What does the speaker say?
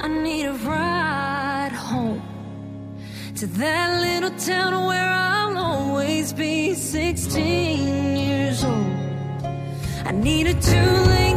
I need a ride home to that little town where I'll always be 16 years old. I need a two lane.